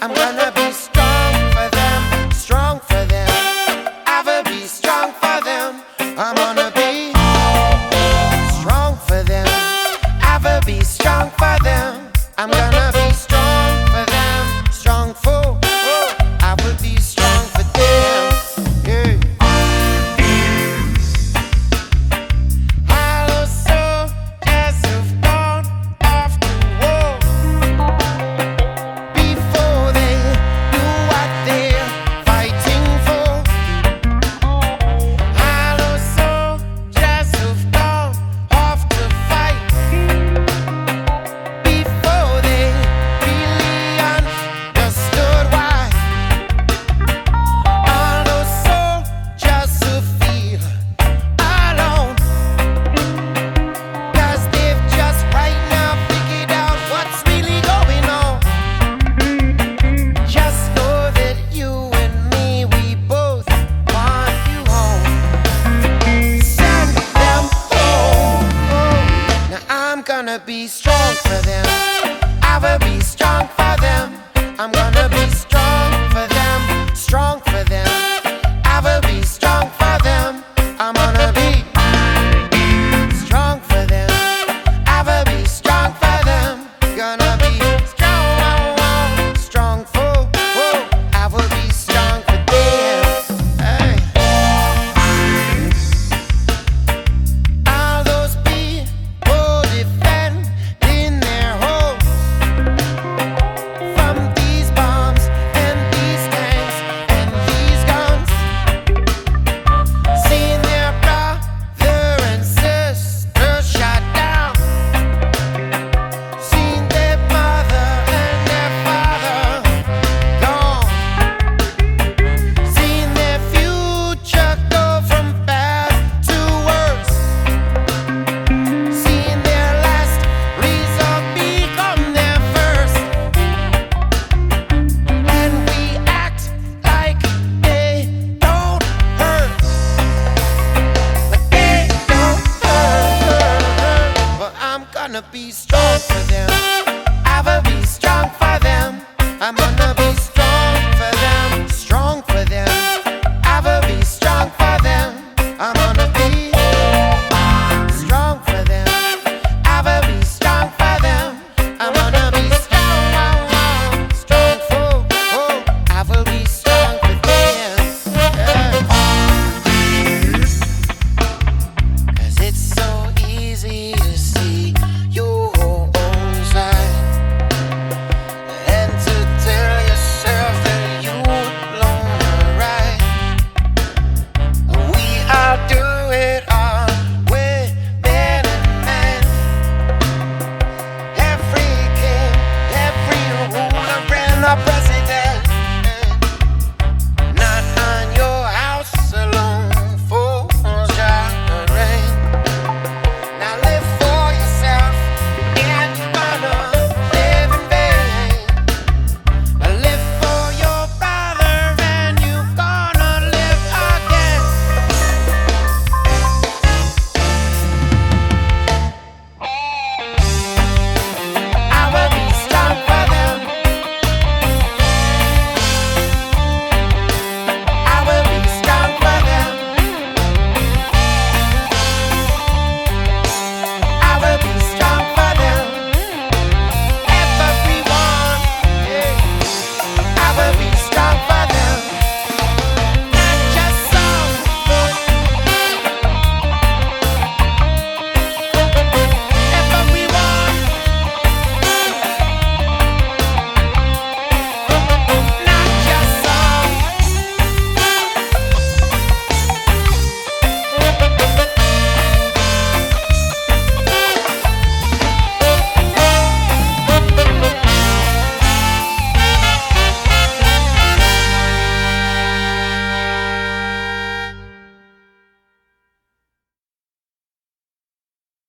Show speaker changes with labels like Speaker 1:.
Speaker 1: I'm gonna be I'm gonna be strong for them. I will be strong for them. I'm gonna be strong. I'll be strong for them. I will be strong for them. I'm on the.